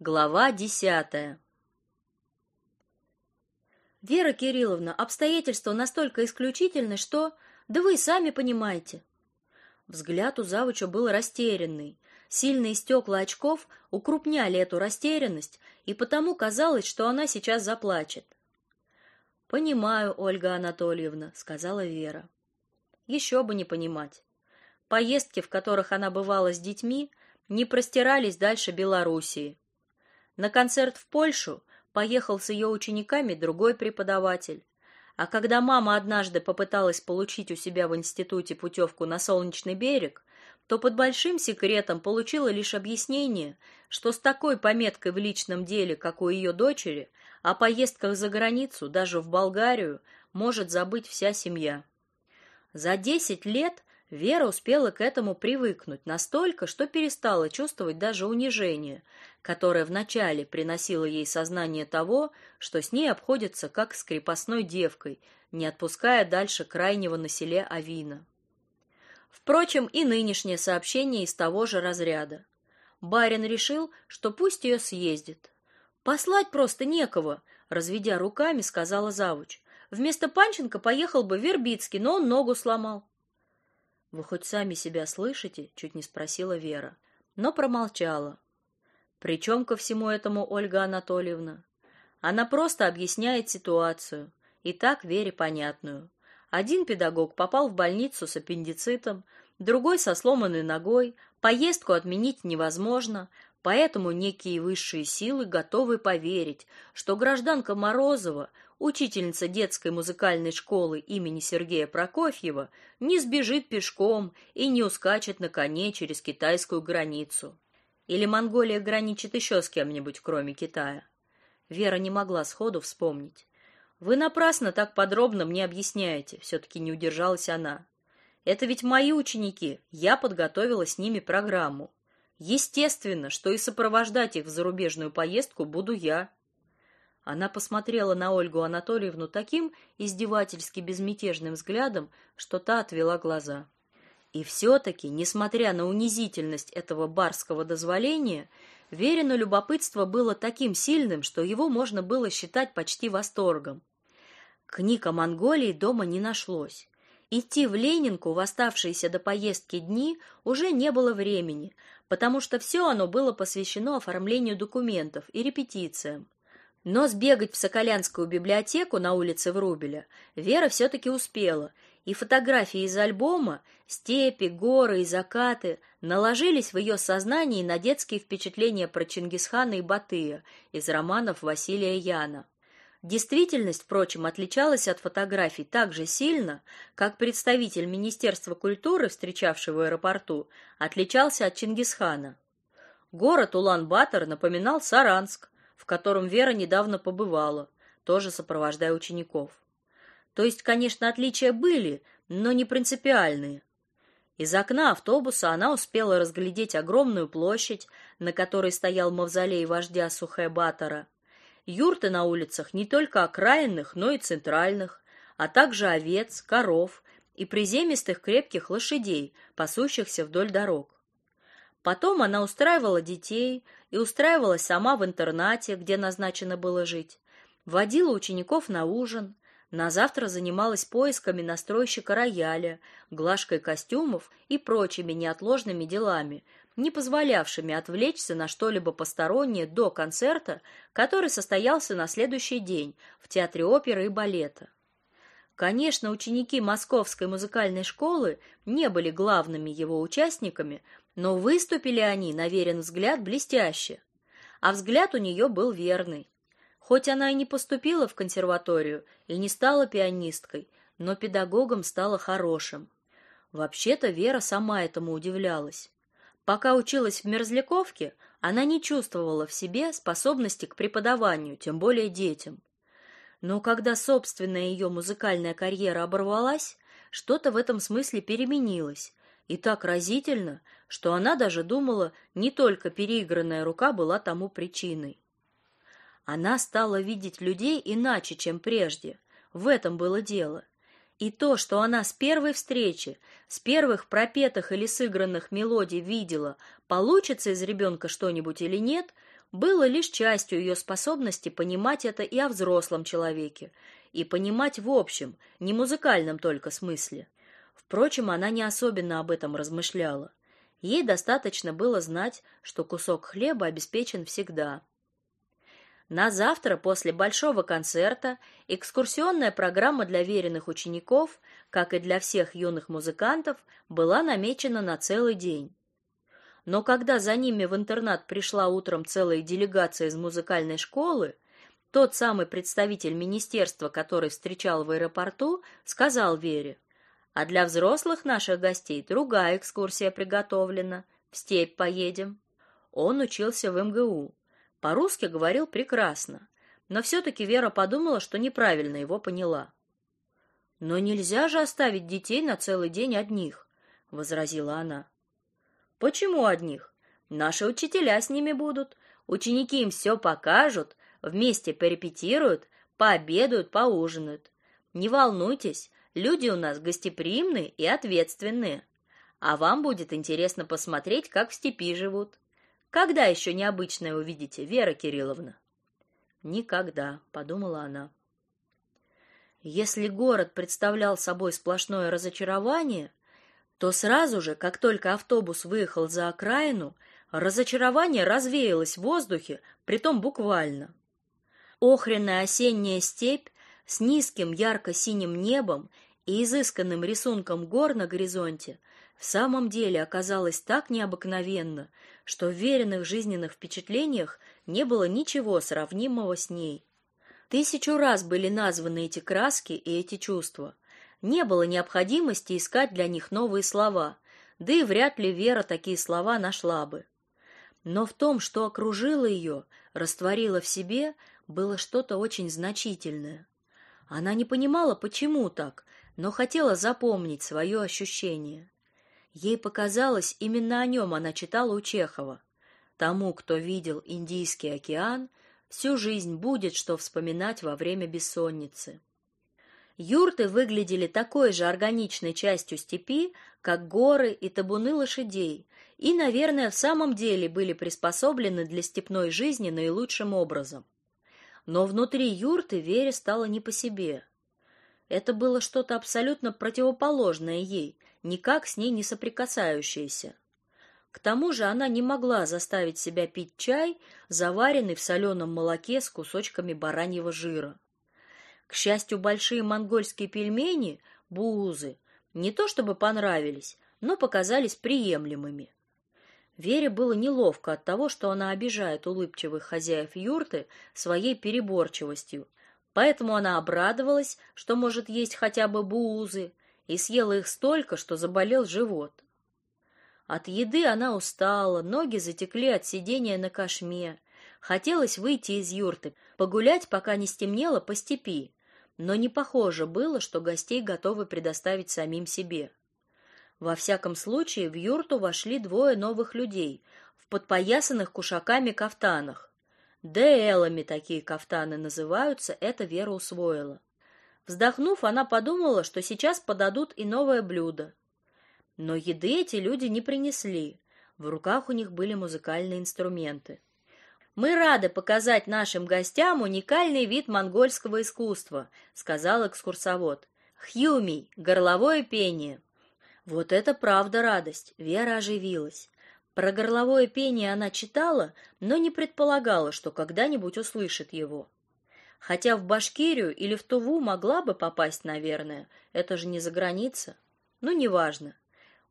Глава десятая. Вера Кирилловна, обстоятельства настолько исключительны, что... Да вы и сами понимаете. Взгляд у завуча был растерянный. Сильные стекла очков укрупняли эту растерянность, и потому казалось, что она сейчас заплачет. «Понимаю, Ольга Анатольевна», — сказала Вера. Еще бы не понимать. Поездки, в которых она бывала с детьми, не простирались дальше Белоруссии. На концерт в Польшу поехал с ее учениками другой преподаватель. А когда мама однажды попыталась получить у себя в институте путевку на Солнечный берег, то под большим секретом получила лишь объяснение, что с такой пометкой в личном деле, как у ее дочери, о поездках за границу, даже в Болгарию, может забыть вся семья. За десять лет Вера успела к этому привыкнуть настолько, что перестала чувствовать даже унижение, которое вначале приносило ей сознание того, что с ней обходятся как с крепостной девкой, не отпуская дальше крайнего на селе Авина. Впрочем, и нынешнее сообщение из того же разряда. Барин решил, что пусть ее съездит. Послать просто некого, разведя руками, сказала завуч. Вместо Панченко поехал бы Вербицкий, но он ногу сломал. Вы хоть сами себя слышите? чуть не спросила Вера, но промолчала. Причем ко всему этому Ольга Анатольевна? Она просто объясняет ситуацию, и так Вере понятную. Один педагог попал в больницу с аппендицитом, другой со сломанной ногой, поездку отменить невозможно, поэтому некие высшие силы готовы поверить, что гражданка Морозова учительница детской музыкальной школы имени Сергея Прокофьева не сбежит пешком и не ускачет на коне через китайскую границу. Или Монголия граничит еще с кем-нибудь, кроме Китая. Вера не могла сходу вспомнить. Вы напрасно так подробно мне объясняете, все таки не удержалась она. Это ведь мои ученики, я подготовила с ними программу. Естественно, что и сопровождать их в зарубежную поездку буду я. Она посмотрела на Ольгу Анатольевну таким издевательски безмятежным взглядом, что та отвела глаза. И все таки несмотря на унизительность этого барского дозволения, Верино любопытство было таким сильным, что его можно было считать почти восторгом. Книг о Монголии дома не нашлось. Идти в Ленинку в оставшиеся до поездки дни уже не было времени, потому что все оно было посвящено оформлению документов и репетициям. Но сбегать в Соколянскую библиотеку на улице Врубеля Вера все таки успела, и фотографии из альбома степи, горы и закаты наложились в ее сознании на детские впечатления про Чингисхана и Батыя из романов Василия Яна. Действительность, впрочем, отличалась от фотографий так же сильно, как представитель Министерства культуры, встречавший в аэропорту, отличался от Чингисхана. Город Улан-Батор напоминал Саранск, в котором Вера недавно побывала, тоже сопровождая учеников. То есть, конечно, отличия были, но не принципиальные. Из окна автобуса она успела разглядеть огромную площадь, на которой стоял мавзолей вождя Сухэ-Батора. Юрты на улицах не только окраинных, но и центральных, а также овец, коров и приземистых крепких лошадей, пасущихся вдоль дорог. Потом она устраивала детей и устраивалась сама в интернате, где назначено было жить. Водила учеников на ужин, на завтра занималась поисками настройщика рояля, глажкой костюмов и прочими неотложными делами, не позволявшими отвлечься на что-либо постороннее до концерта, который состоялся на следующий день в Театре оперы и балета. Конечно, ученики Московской музыкальной школы не были главными его участниками, но выступили они, на взгляд, блестяще. А взгляд у нее был верный. Хоть она и не поступила в консерваторию и не стала пианисткой, но педагогом стала хорошим. Вообще-то Вера сама этому удивлялась. Пока училась в Мерзляковке, она не чувствовала в себе способности к преподаванию, тем более детям. Но когда собственная ее музыкальная карьера оборвалась, что-то в этом смысле переменилось, и так разительно, что она даже думала, не только переигранная рука была тому причиной. Она стала видеть людей иначе, чем прежде. В этом было дело. И то, что она с первой встречи, с первых пропетых или сыгранных мелодий видела, получится из ребенка что-нибудь или нет, было лишь частью ее способности понимать это и о взрослом человеке, и понимать в общем, не музыкальном только смысле. Впрочем, она не особенно об этом размышляла. Ей достаточно было знать, что кусок хлеба обеспечен всегда. На завтра после большого концерта экскурсионная программа для веренных учеников, как и для всех юных музыкантов, была намечена на целый день. Но когда за ними в интернат пришла утром целая делегация из музыкальной школы, тот самый представитель министерства, который встречал в аэропорту, сказал Вере: а для взрослых наших гостей другая экскурсия приготовлена. В степь поедем. Он учился в МГУ. По-русски говорил прекрасно, но все таки Вера подумала, что неправильно его поняла. Но нельзя же оставить детей на целый день одних, возразила она. Почему одних? Наши учителя с ними будут. Ученики им все покажут, вместе порепетируют, пообедают, поужинают. Не волнуйтесь, Люди у нас гостеприимные и ответственные. А вам будет интересно посмотреть, как в степи живут. Когда еще необычное увидите, Вера Кирилловна? Никогда, подумала она. Если город представлял собой сплошное разочарование, то сразу же, как только автобус выехал за окраину, разочарование развеялось в воздухе, притом буквально. Охренная осенняя степь с низким ярко-синим небом и изысканным рисунком гор на горизонте в самом деле оказалось так необыкновенно, что в веренных жизненных впечатлениях не было ничего сравнимого с ней. Тысячу раз были названы эти краски и эти чувства. Не было необходимости искать для них новые слова, да и вряд ли Вера такие слова нашла бы. Но в том, что окружило ее, растворило в себе, было что-то очень значительное. Она не понимала, почему так, но хотела запомнить свое ощущение. Ей показалось, именно о нем она читала у Чехова. Тому, кто видел Индийский океан, всю жизнь будет что вспоминать во время бессонницы. Юрты выглядели такой же органичной частью степи, как горы и табуны лошадей, и, наверное, в самом деле были приспособлены для степной жизни наилучшим образом. Но внутри юрты Вере стало не по себе. Это было что-то абсолютно противоположное ей, никак с ней не соприкасающееся. К тому же она не могла заставить себя пить чай, заваренный в соленом молоке с кусочками бараньего жира. К счастью, большие монгольские пельмени, буузы, не то чтобы понравились, но показались приемлемыми. Вере было неловко от того, что она обижает улыбчивых хозяев юрты своей переборчивостью, Поэтому она обрадовалась, что может есть хотя бы буузы, и съела их столько, что заболел живот. От еды она устала, ноги затекли от сидения на кошме. Хотелось выйти из юрты, погулять, пока не стемнело по степи, но не похоже было, что гостей готовы предоставить самим себе. Во всяком случае, в юрту вошли двое новых людей в подпоясанных кушаками кафтанах. Деэлами такие кафтаны называются, это Вера усвоила. Вздохнув, она подумала, что сейчас подадут и новое блюдо. Но еды эти люди не принесли. В руках у них были музыкальные инструменты. Мы рады показать нашим гостям уникальный вид монгольского искусства, сказал экскурсовод. Хьюми, горловое пение. Вот это правда радость. Вера оживилась. Про горловое пение она читала, но не предполагала, что когда-нибудь услышит его. Хотя в Башкирию или в Туву могла бы попасть, наверное, это же не за граница. Ну, неважно.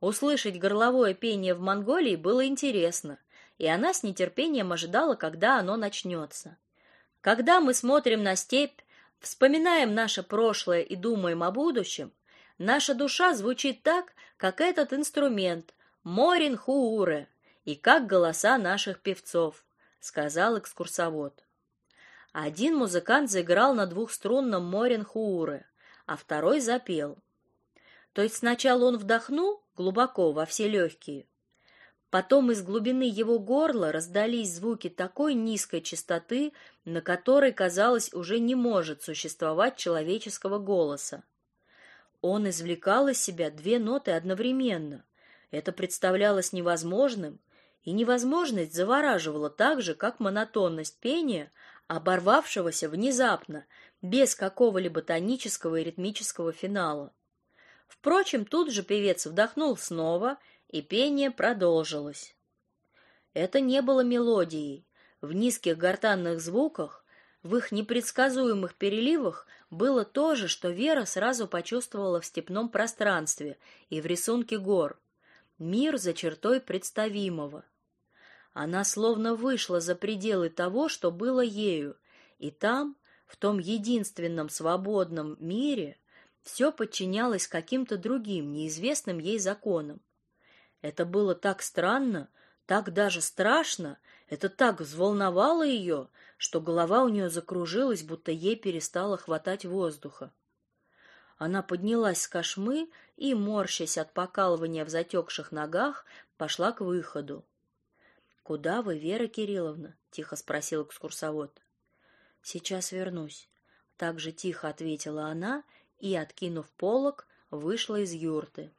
Услышать горловое пение в Монголии было интересно, и она с нетерпением ожидала, когда оно начнется. Когда мы смотрим на степь, вспоминаем наше прошлое и думаем о будущем, наша душа звучит так, как этот инструмент Морин Хууре, и как голоса наших певцов, сказал экскурсовод. Один музыкант заиграл на двухструнном морен хууре, а второй запел. То есть сначала он вдохнул глубоко во все легкие, Потом из глубины его горла раздались звуки такой низкой частоты, на которой, казалось, уже не может существовать человеческого голоса. Он извлекал из себя две ноты одновременно. Это представлялось невозможным, и невозможность завораживала так же, как монотонность пения, оборвавшегося внезапно, без какого-либо тонического и ритмического финала. Впрочем, тут же певец вдохнул снова, и пение продолжилось. Это не было мелодией. В низких гортанных звуках, в их непредсказуемых переливах было то же, что Вера сразу почувствовала в степном пространстве и в рисунке гор. Мир за чертой представимого. Она словно вышла за пределы того, что было ею, и там, в том единственном свободном мире, все подчинялось каким-то другим, неизвестным ей законам. Это было так странно, так даже страшно, это так взволновало ее, что голова у нее закружилась, будто ей перестало хватать воздуха. Она поднялась с кошмы и, морщась от покалывания в затекших ногах, пошла к выходу. «Куда вы, Вера Кирилловна?» — тихо спросил экскурсовод. «Сейчас вернусь», — так же тихо ответила она и, откинув полог, вышла из юрты.